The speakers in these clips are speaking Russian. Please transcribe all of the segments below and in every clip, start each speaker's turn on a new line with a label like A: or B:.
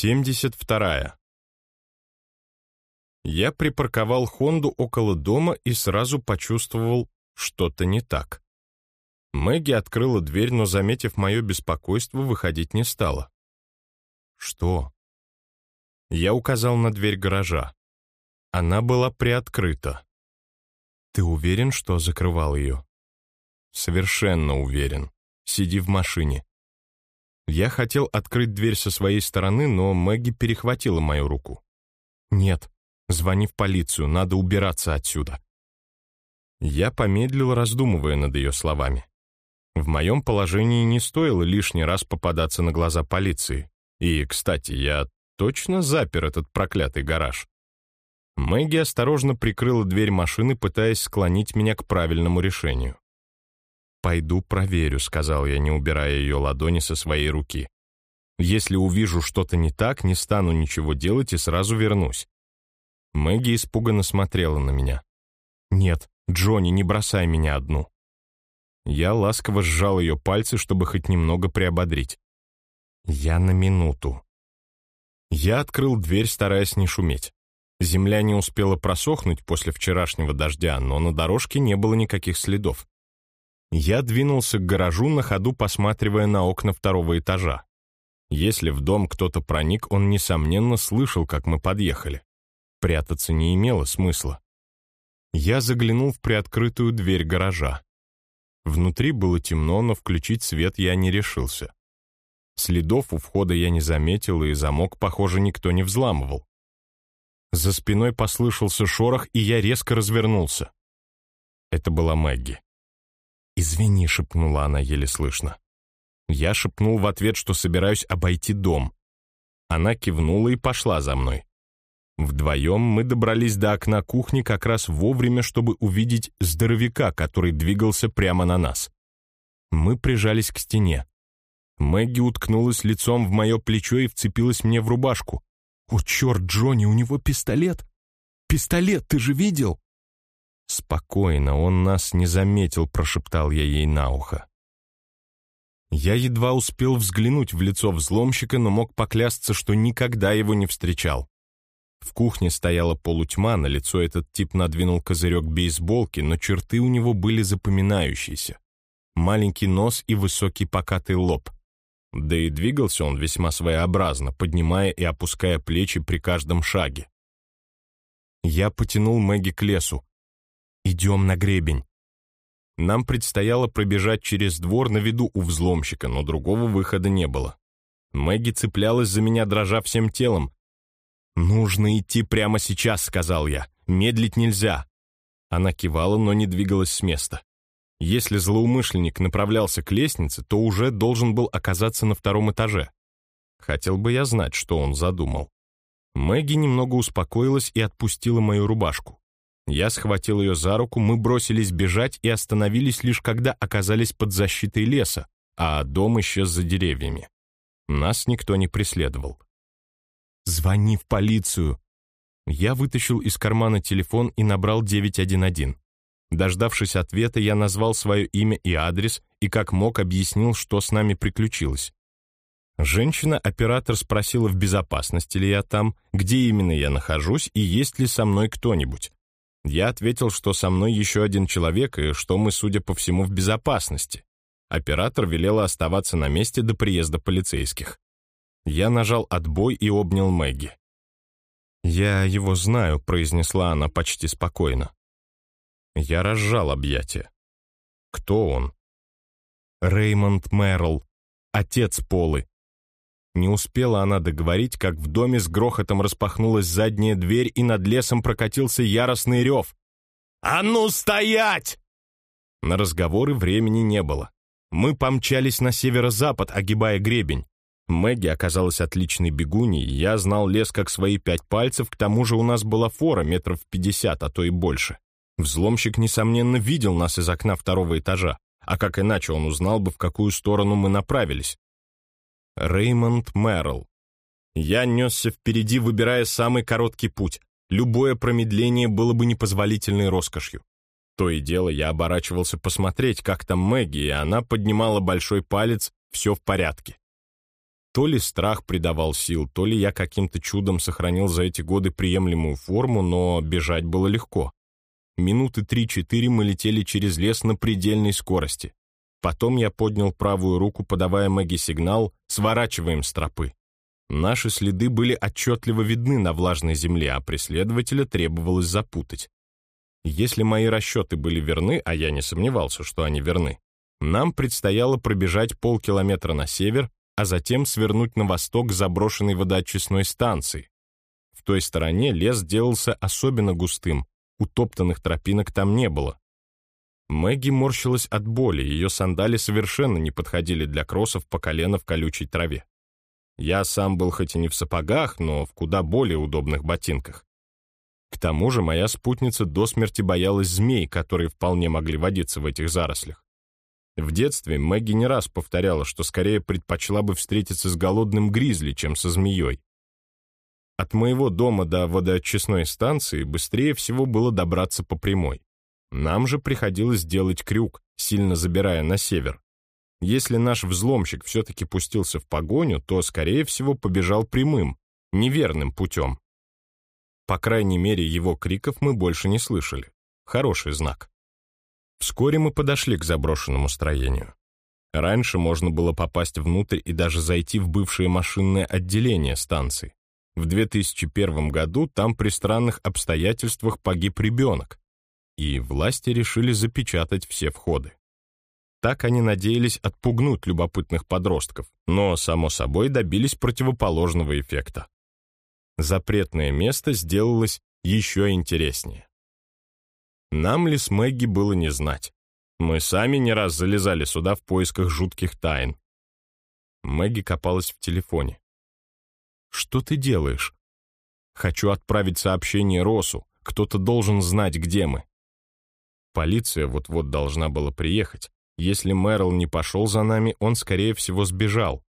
A: 72. Я припарковал Хонду около дома и сразу почувствовал, что-то не так. Мэгги открыла дверь, но, заметив мое беспокойство, выходить не стала. «Что?» Я указал на дверь гаража. Она была приоткрыта. «Ты уверен, что закрывал ее?» «Совершенно уверен. Сиди в машине». Я хотел открыть дверь со своей стороны, но Мэгги перехватила мою руку. «Нет, звони в полицию, надо убираться отсюда». Я помедлил, раздумывая над ее словами. В моем положении не стоило лишний раз попадаться на глаза полиции. И, кстати, я точно запер этот проклятый гараж. Мэгги осторожно прикрыла дверь машины, пытаясь склонить меня к правильному решению. «Пойду проверю», — сказал я, не убирая ее ладони со своей руки. «Если увижу что-то не так, не стану ничего делать и сразу вернусь». Мэгги испуганно смотрела на меня. «Нет, Джонни, не бросай меня одну». Я ласково сжал ее пальцы, чтобы хоть немного приободрить. «Я на минуту». Я открыл дверь, стараясь не шуметь. Земля не успела просохнуть после вчерашнего дождя, но на дорожке не было никаких следов. Я двинулся к гаражу, на ходу посматривая на окна второго этажа. Если в дом кто-то проник, он, несомненно, слышал, как мы подъехали. Прятаться не имело смысла. Я заглянул в приоткрытую дверь гаража. Внутри было темно, но включить свет я не решился. Следов у входа я не заметил, и замок, похоже, никто не взламывал. За спиной послышался шорох, и я резко развернулся. Это была Мэгги. «Извини», — шепнула она еле слышно. Я шепнул в ответ, что собираюсь обойти дом. Она кивнула и пошла за мной. Вдвоем мы добрались до окна кухни как раз вовремя, чтобы увидеть здоровяка, который двигался прямо на нас. Мы прижались к стене. Мэгги уткнулась лицом в мое плечо и вцепилась мне в рубашку. «О, черт, Джонни, у него пистолет! Пистолет, ты же видел?» «Спокойно, он нас не заметил», — прошептал я ей на ухо. Я едва успел взглянуть в лицо взломщика, но мог поклясться, что никогда его не встречал. В кухне стояла полутьма, на лицо этот тип надвинул козырек бейсболки, но черты у него были запоминающиеся. Маленький нос и высокий покатый лоб. Да и двигался он весьма своеобразно, поднимая и опуская плечи при каждом шаге. Я потянул Мэгги к лесу. «Идем на гребень». Нам предстояло пробежать через двор на виду у взломщика, но другого выхода не было. Мэгги цеплялась за меня, дрожа всем телом. «Нужно идти прямо сейчас», — сказал я. «Медлить нельзя». Она кивала, но не двигалась с места. Если злоумышленник направлялся к лестнице, то уже должен был оказаться на втором этаже. Хотел бы я знать, что он задумал. Мэгги немного успокоилась и отпустила мою рубашку. Я схватил ее за руку, мы бросились бежать и остановились лишь когда оказались под защитой леса, а дом исчез за деревьями. Нас никто не преследовал. «Звони в полицию!» Я вытащил из кармана телефон и набрал 911. Дождавшись ответа, я назвал свое имя и адрес и как мог объяснил, что с нами приключилось. Женщина-оператор спросила, в безопасности ли я там, где именно я нахожусь и есть ли со мной кто-нибудь. Я ответил, что со мной еще один человек и что мы, судя по всему, в безопасности. Оператор велела оставаться на месте до приезда полицейских. Я нажал отбой и обнял Мэгги. «Я его знаю», — произнесла она почти спокойно. Я разжал объятия. «Кто он?» «Реймонд Мэрл, отец Полы. Не успела она договорить, как в доме с грохотом распахнулась задняя дверь, и над лесом прокатился яростный рев. «А ну стоять!» На разговоры времени не было. Мы помчались на северо-запад, огибая гребень. Мэгги оказалась отличной бегуней, я знал лес как свои пять пальцев, к тому же у нас была фора метров пятьдесят, а то и больше. Взломщик, несомненно, видел нас из окна второго этажа, а как иначе он узнал бы, в какую сторону мы направились? Реймонд Мэрл. Я несся впереди, выбирая самый короткий путь. Любое промедление было бы непозволительной роскошью. То и дело я оборачивался посмотреть, как там Мэгги, и она поднимала большой палец «все в порядке». То ли страх придавал сил, то ли я каким-то чудом сохранил за эти годы приемлемую форму, но бежать было легко. Минуты три-четыре мы летели через лес на предельной скорости. Потом я поднял правую руку, подавая Мэгги сигнал «Сворачиваем с тропы». Наши следы были отчетливо видны на влажной земле, а преследователя требовалось запутать. Если мои расчеты были верны, а я не сомневался, что они верны, нам предстояло пробежать полкилометра на север, а затем свернуть на восток к заброшенной водоочистной станции. В той стороне лес делался особенно густым, утоптанных тропинок там не было. Мэгги морщилась от боли, ее сандали совершенно не подходили для кроссов по колено в колючей траве. Я сам был хоть и не в сапогах, но в куда более удобных ботинках. К тому же моя спутница до смерти боялась змей, которые вполне могли водиться в этих зарослях. В детстве Мэгги не раз повторяла, что скорее предпочла бы встретиться с голодным гризли, чем со змеей. От моего дома до водоочистной станции быстрее всего было добраться по прямой. Нам же приходилось делать крюк, сильно забирая на север. Если наш взломщик все-таки пустился в погоню, то, скорее всего, побежал прямым, неверным путем. По крайней мере, его криков мы больше не слышали. Хороший знак. Вскоре мы подошли к заброшенному строению. Раньше можно было попасть внутрь и даже зайти в бывшее машинное отделение станции. В 2001 году там при странных обстоятельствах погиб ребенок, и власти решили запечатать все входы. Так они надеялись отпугнуть любопытных подростков, но, само собой, добились противоположного эффекта. Запретное место сделалось еще интереснее. Нам ли с Мэгги было не знать. Мы сами не раз залезали сюда в поисках жутких тайн. Мэгги копалась в телефоне. «Что ты делаешь?» «Хочу отправить сообщение Росу. Кто-то должен знать, где мы». Полиция вот-вот должна была приехать. Если Мэрил не пошел за нами, он, скорее всего, сбежал.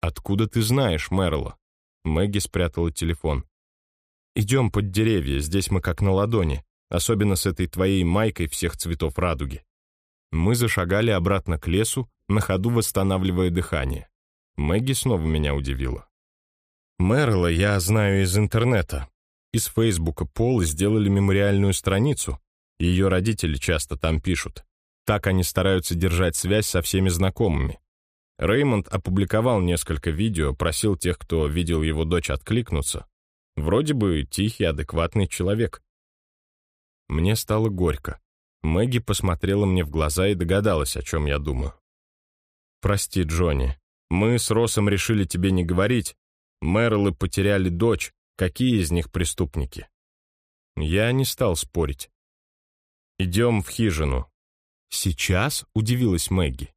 A: «Откуда ты знаешь Мэрила?» Мэгги спрятала телефон. «Идем под деревья, здесь мы как на ладони, особенно с этой твоей майкой всех цветов радуги». Мы зашагали обратно к лесу, на ходу восстанавливая дыхание. Мэгги снова меня удивила. Мэрила я знаю из интернета. Из Фейсбука Пол сделали мемориальную страницу. Ее родители часто там пишут. Так они стараются держать связь со всеми знакомыми. Реймонд опубликовал несколько видео, просил тех, кто видел его дочь, откликнуться. Вроде бы тихий, адекватный человек. Мне стало горько. Мэгги посмотрела мне в глаза и догадалась, о чем я думаю. «Прости, Джонни. Мы с Росом решили тебе не говорить. Мэрилы потеряли дочь. Какие из них преступники?» Я не стал спорить. «Идем в хижину. «Сейчас?» — удивилась Мэгги.